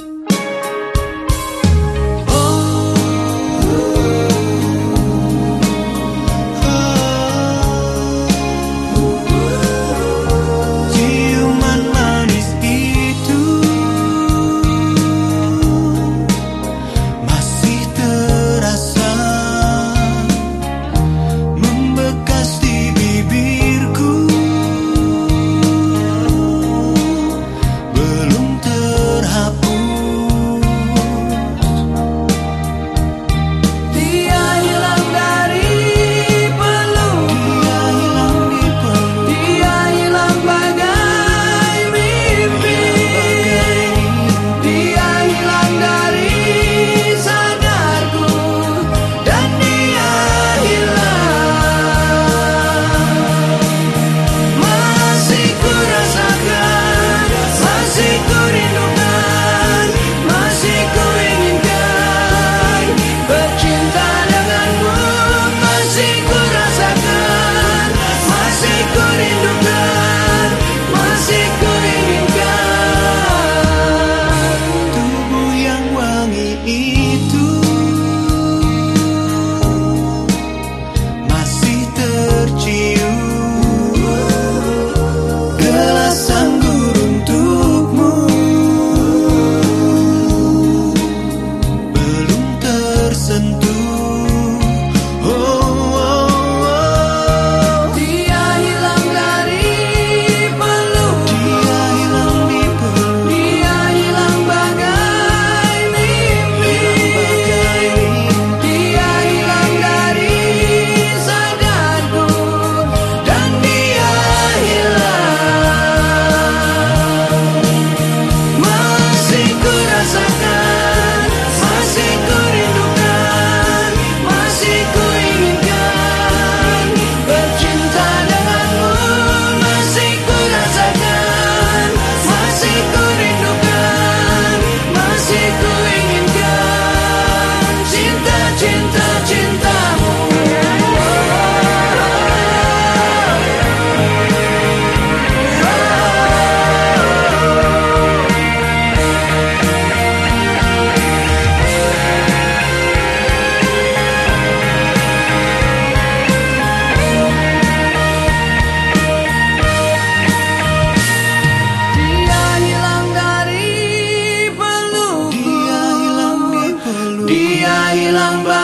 Bye. tentu hilang